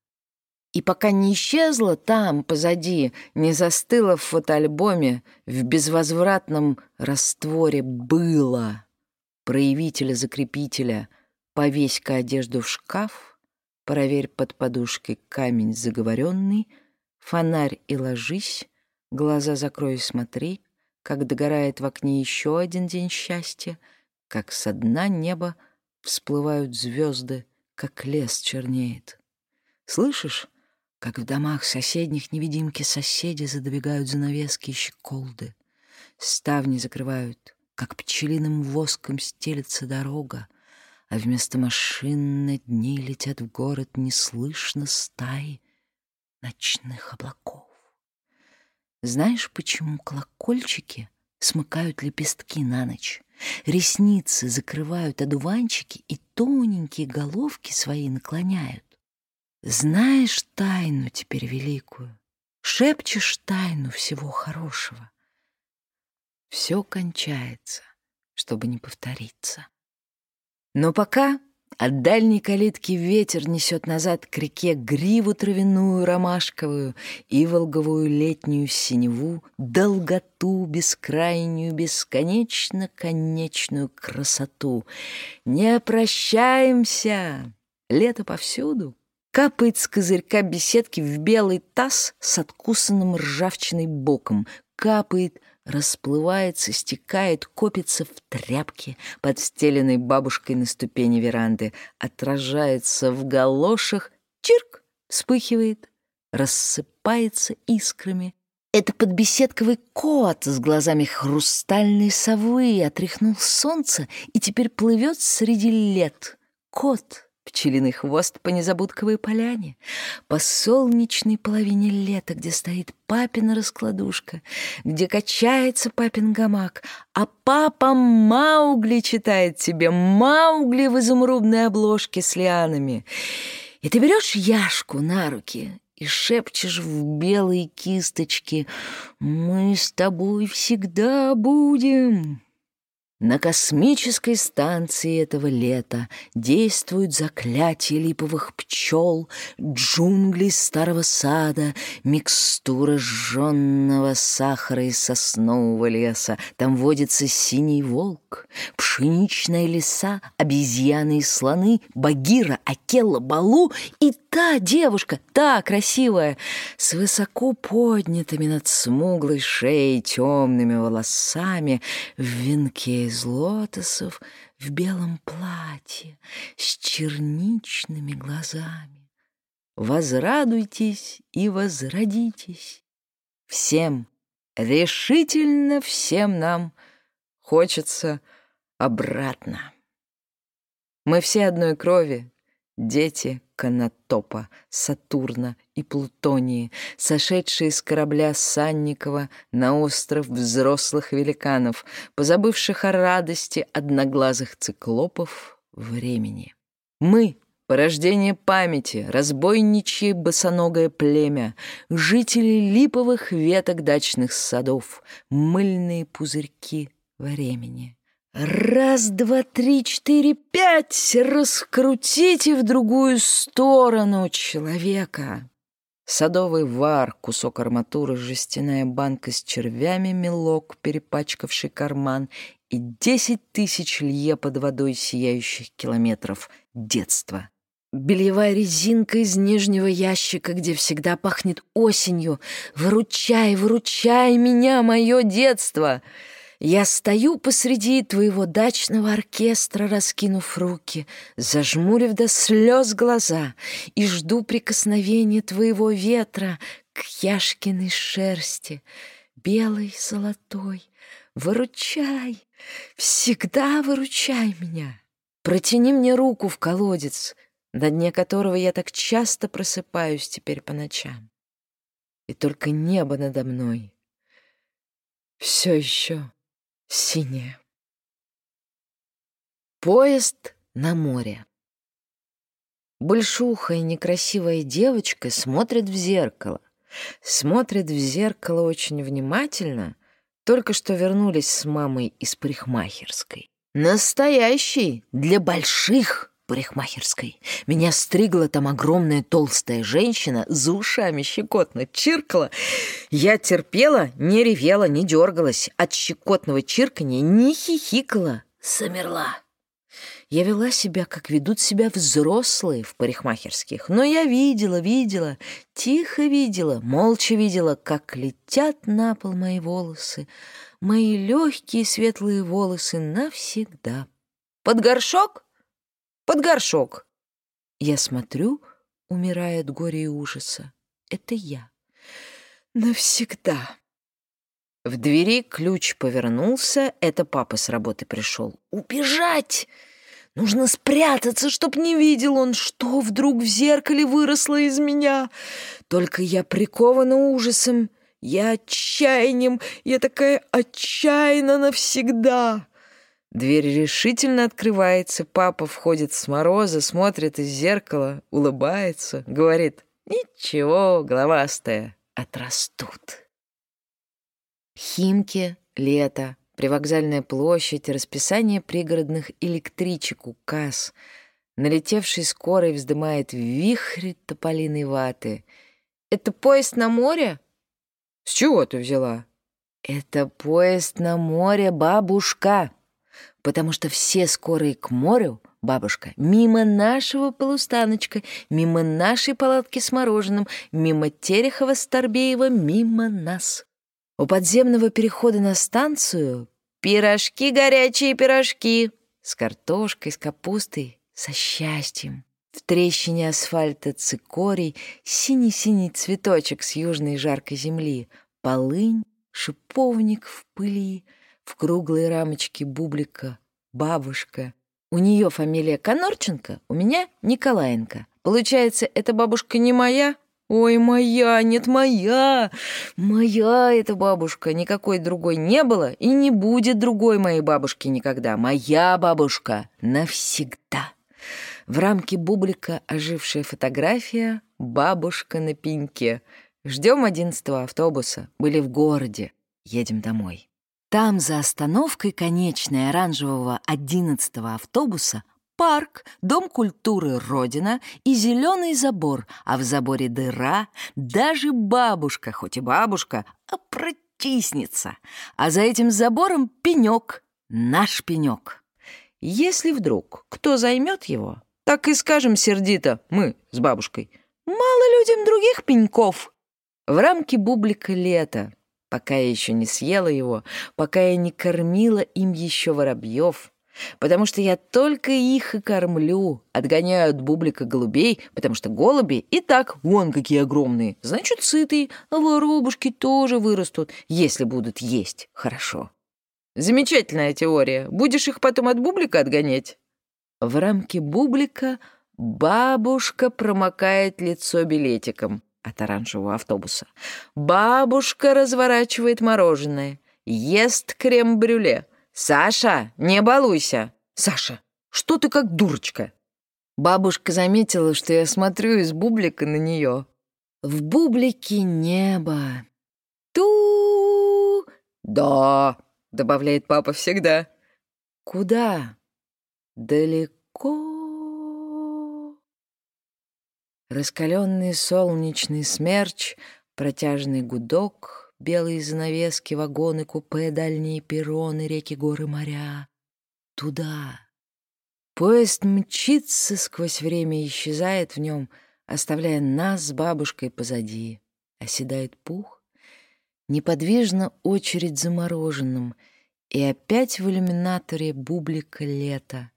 И пока не исчезла там, позади, не застыла в фотоальбоме, в безвозвратном растворе было проявителя-закрепителя — Повесь-ка одежду в шкаф, проверь под подушкой камень заговоренный, фонарь и ложись, глаза закрой и смотри, как догорает в окне еще один день счастья, как со дна неба всплывают звезды, как лес чернеет. Слышишь, как в домах соседних невидимки соседи задвигают занавески и щеколды, ставни закрывают, как пчелиным воском стелется дорога, а вместо машин над ней летят в город неслышно стаи ночных облаков. Знаешь, почему колокольчики смыкают лепестки на ночь? Ресницы закрывают одуванчики и тоненькие головки свои наклоняют. Знаешь тайну теперь великую, шепчешь тайну всего хорошего. Все кончается, чтобы не повториться. Но пока от дальней калитки ветер несет назад к реке гриву травяную ромашковую, иволговую летнюю синеву, долготу бескрайнюю, бесконечно конечную красоту. Не прощаемся! Лето повсюду. Капает с козырька беседки в белый таз с откусанным ржавчиной боком. Капает, расплывается, стекает, копится в тряпке, подстеленной бабушкой на ступени веранды, отражается в галошах, чирк, вспыхивает, рассыпается искрами. Это подбеседковый кот с глазами хрустальной совы отряхнул солнце и теперь плывет среди лет. Кот — пчелиный хвост по незабудковой поляне, по солнечной половине лета, где стоит папина раскладушка, где качается папин гамак, а папа Маугли читает себе Маугли в изумрудной обложке с лианами. И ты берешь Яшку на руки и шепчешь в белые кисточки «Мы с тобой всегда будем». На космической станции этого лета действуют заклятия липовых пчел, джунгли старого сада, микстура жженного сахара и соснового леса. Там водится синий волк, пшеничная леса, обезьяны и слоны, багира, акела, балу и та девушка, та красивая, с высоко поднятыми над смуглой шеей темными волосами в венке из лотосов в белом платье с черничными глазами. Возрадуйтесь и возродитесь. Всем, решительно всем нам хочется обратно. Мы все одной крови, дети Конотопа, Сатурна и Плутонии, сошедшие с корабля Санникова на остров взрослых великанов, позабывших о радости одноглазых циклопов времени. Мы — порождение памяти, разбойничье босоногое племя, жители липовых веток дачных садов, мыльные пузырьки времени. Раз, два, три, четыре, пять! Раскрутите в другую сторону человека. Садовый вар, кусок арматуры, жестяная банка с червями, мелок, перепачкавший карман и десять тысяч лье под водой сияющих километров детства. Бельевая резинка из нижнего ящика, где всегда пахнет осенью. Выручай, выручай меня, мое детство! Я стою посреди твоего дачного оркестра, раскинув руки, зажмурив до слез глаза, и жду прикосновения твоего ветра к Яшкиной шерсти, белой, золотой. Выручай, всегда выручай меня. Протяни мне руку в колодец — на дне которого я так часто просыпаюсь теперь по ночам. И только небо надо мной все еще синее. Поезд на море. Большухая некрасивая девочка смотрит в зеркало. Смотрит в зеркало очень внимательно. Только что вернулись с мамой из парикмахерской. Настоящий для больших парикмахерской. Меня стригла там огромная толстая женщина, за ушами щекотно чиркала. Я терпела, не ревела, не дергалась, от щекотного чиркания не хихикала, замерла. Я вела себя, как ведут себя взрослые в парикмахерских. Но я видела, видела, тихо видела, молча видела, как летят на пол мои волосы, мои легкие светлые волосы навсегда. Под горшок под горшок. Я смотрю, умирая от горя и ужаса. Это я. Навсегда. В двери ключ повернулся, это папа с работы пришел. Убежать! Нужно спрятаться, чтоб не видел он, что вдруг в зеркале выросло из меня. Только я прикована ужасом, я отчаянием, я такая отчаянна навсегда. Дверь решительно открывается, папа входит с мороза, смотрит из зеркала, улыбается, говорит «Ничего, головастая, отрастут». Химки, лето, привокзальная площадь, расписание пригородных электричек, указ. Налетевший скорой вздымает вихрь тополиной ваты. «Это поезд на море?» «С чего ты взяла?» «Это поезд на море, бабушка!» Потому что все скорые к морю, бабушка, мимо нашего полустаночка, мимо нашей палатки с мороженым, мимо Терехова с Торбеева, мимо нас. У подземного перехода на станцию пирожки, горячие пирожки с картошкой, с капустой, со счастьем. В трещине асфальта цикорий синий-синий цветочек с южной жаркой земли, полынь, шиповник в пыли — в круглой рамочке бублика бабушка. У нее фамилия Конорченко, у меня Николаенко. Получается, эта бабушка не моя? Ой, моя, нет, моя. Моя эта бабушка, никакой другой не было и не будет другой моей бабушки никогда. Моя бабушка навсегда. В рамке бублика ожившая фотография «Бабушка на пеньке». Ждем одиннадцатого автобуса. Были в городе. Едем домой. Там, за остановкой конечной оранжевого 11-го автобуса, парк, дом культуры «Родина» и зеленый забор, а в заборе дыра, даже бабушка, хоть и бабушка, а протиснется. А за этим забором пенек, наш пенек. Если вдруг кто займет его, так и скажем сердито, мы с бабушкой, мало людям других пеньков. В рамке бублика лето, пока я еще не съела его, пока я не кормила им еще воробьев, потому что я только их и кормлю, отгоняю от бублика голубей, потому что голуби и так вон какие огромные, значит, сытые, а воробушки тоже вырастут, если будут есть хорошо. Замечательная теория. Будешь их потом от бублика отгонять? В рамке бублика бабушка промокает лицо билетиком от оранжевого автобуса. Бабушка разворачивает мороженое, ест крем-брюле. «Саша, не балуйся!» «Саша, что ты как дурочка?» Бабушка заметила, что я смотрю из бублика на нее. В бублике небо. Ту! Да, добавляет папа всегда. Куда? Далеко. Раскаленный солнечный смерч, протяжный гудок, белые занавески, вагоны, купе, дальние перроны, реки, горы, моря. Туда. Поезд мчится сквозь время и исчезает в нем, оставляя нас с бабушкой позади. Оседает пух, неподвижно очередь замороженным, и опять в иллюминаторе бублика лета.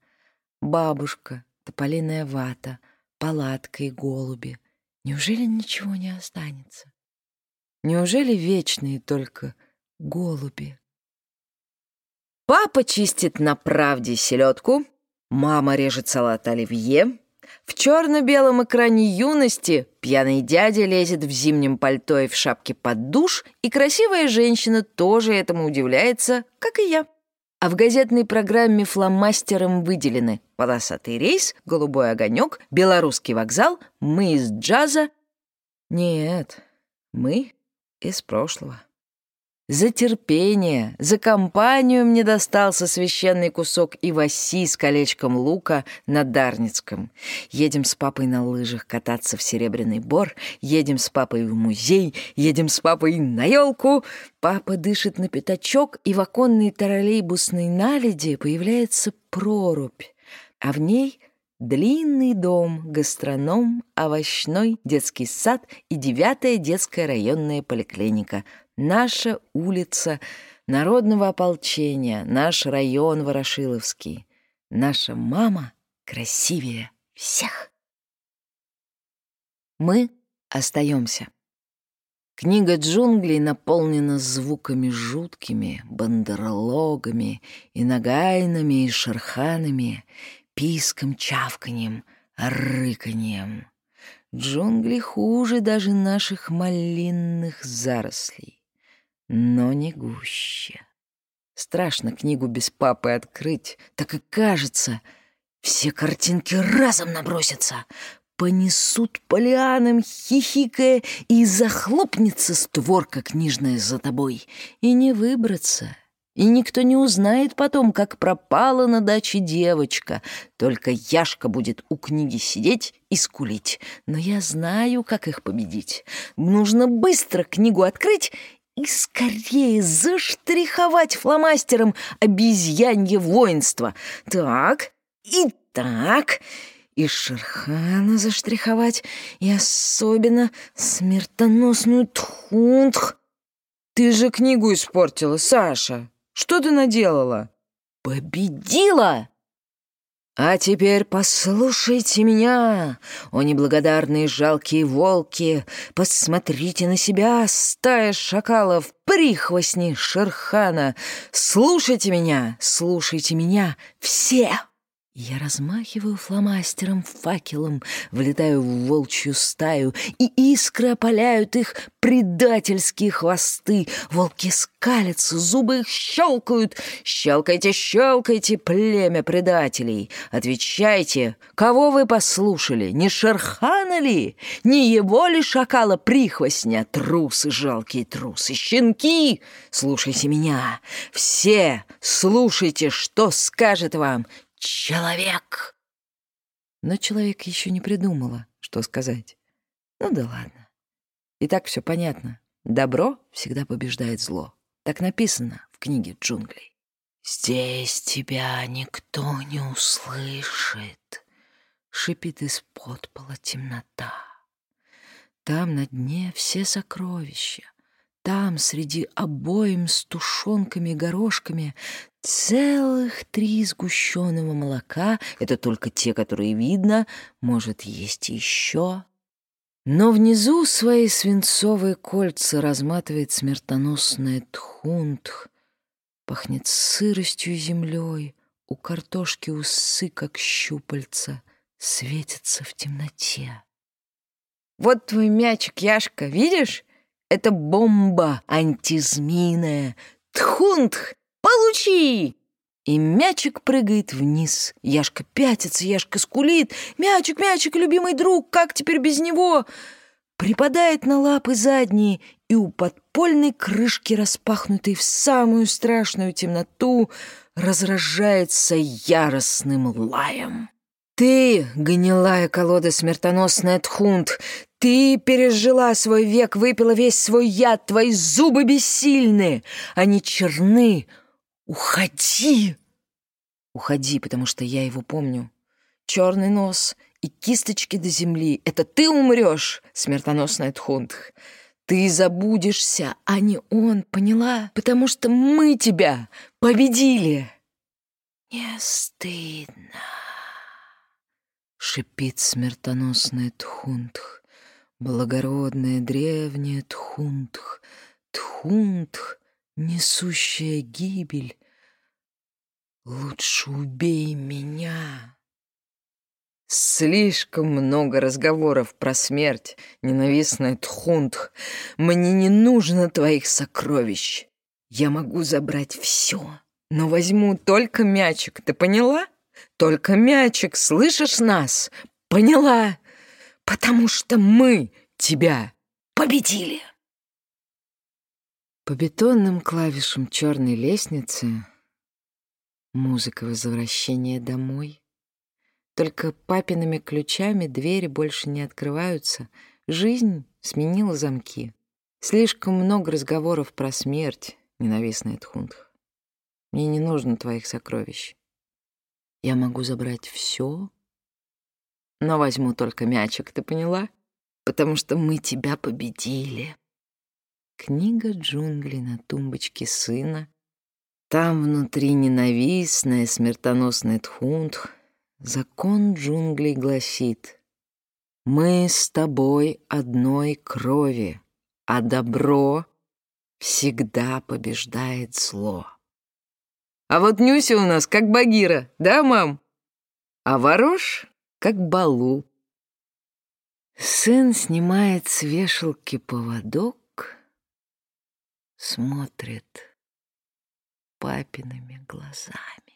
Бабушка, тополиная вата — палатка и голуби. Неужели ничего не останется? Неужели вечные только голуби? Папа чистит на правде селедку, мама режет салат оливье. В черно-белом экране юности пьяный дядя лезет в зимнем пальто и в шапке под душ, и красивая женщина тоже этому удивляется, как и я. А в газетной программе фломастером выделены полосатый рейс, голубой огонек, белорусский вокзал, мы из джаза. Нет, мы из прошлого. За терпение, за компанию мне достался священный кусок иваси с колечком лука на Дарницком. Едем с папой на лыжах кататься в Серебряный Бор, едем с папой в музей, едем с папой на елку. Папа дышит на пятачок, и в оконной троллейбусной наледи появляется прорубь, а в ней — длинный дом, гастроном, овощной, детский сад и девятая детская районная поликлиника — Наша улица народного ополчения, наш район Ворошиловский. Наша мама красивее всех. Мы остаемся. Книга джунглей наполнена звуками жуткими, бандерлогами, и нагайнами, и шерханами, писком, чавканьем, рыканьем. Джунгли хуже даже наших малинных зарослей но не гуще. Страшно книгу без папы открыть, так и кажется, все картинки разом набросятся, понесут по лианам, хихикая, и захлопнется створка книжная за тобой, и не выбраться. И никто не узнает потом, как пропала на даче девочка. Только Яшка будет у книги сидеть и скулить. Но я знаю, как их победить. Нужно быстро книгу открыть и скорее заштриховать фломастером обезьянье воинство. Так, и так, и Шерхана заштриховать, и особенно смертоносную Тхунтх. Ты же книгу испортила, Саша. Что ты наделала? Победила! А теперь послушайте меня, о неблагодарные жалкие волки, посмотрите на себя, стая шакалов, прихвостни Шерхана. Слушайте меня, слушайте меня все. Я размахиваю фломастером, факелом, влетаю в волчью стаю, и искры опаляют их предательские хвосты. Волки скалятся, зубы их щелкают. Щелкайте, щелкайте, племя предателей. Отвечайте, кого вы послушали? Не Шерхана ли? Не его ли шакала прихвостня? Трусы, жалкие трусы, щенки! Слушайте меня. Все слушайте, что скажет вам «Человек!» Но человек еще не придумала, что сказать. Ну да ладно. И так все понятно. Добро всегда побеждает зло. Так написано в книге джунглей. «Здесь тебя никто не услышит», — шипит из-под пола темнота. Там на дне все сокровища. Там, среди обоим с тушенками и горошками, Целых три сгущенного молока, это только те, которые видно, может есть еще. Но внизу свои свинцовые кольца разматывает смертоносная тхунтх, пахнет сыростью землей, у картошки усы, как щупальца, светятся в темноте. Вот твой мячик, Яшка, видишь? Это бомба антизминая. Тхунтх Получи!» И мячик прыгает вниз. Яшка пятится, Яшка скулит. «Мячик, мячик, любимый друг, как теперь без него?» Припадает на лапы задние, и у подпольной крышки, распахнутой в самую страшную темноту, разражается яростным лаем. Ты, гнилая колода смертоносная Тхунт, ты пережила свой век, выпила весь свой яд, твои зубы бессильны, они черны. Уходи! Уходи, потому что я его помню. Черный нос и кисточки до земли. Это ты умрешь, смертоносная Тхунтх. Ты забудешься, а не он, поняла? Потому что мы тебя победили. Не стыдно, шипит смертоносная Тхунтх, благородная древняя Тхунтх, Тхунтх, несущая гибель. Лучше убей меня. Слишком много разговоров про смерть, ненавистная Тхунтх. Мне не нужно твоих сокровищ. Я могу забрать все, но возьму только мячик, ты поняла? Только мячик, слышишь нас? Поняла? Потому что мы тебя победили. По бетонным клавишам черной лестницы музыка возвращения домой. Только папиными ключами двери больше не открываются. Жизнь сменила замки. Слишком много разговоров про смерть, ненавистная Тхунтх. Мне не нужно твоих сокровищ. Я могу забрать все, но возьму только мячик, ты поняла? Потому что мы тебя победили. Книга джунглей на тумбочке сына. Там внутри ненавистная, смертоносная Тхунтх — Закон джунглей гласит, мы с тобой одной крови, а добро всегда побеждает зло. А вот Нюся у нас как Багира, да, мам? А Ворош как Балу. Сын снимает с вешалки поводок, смотрит папиными глазами.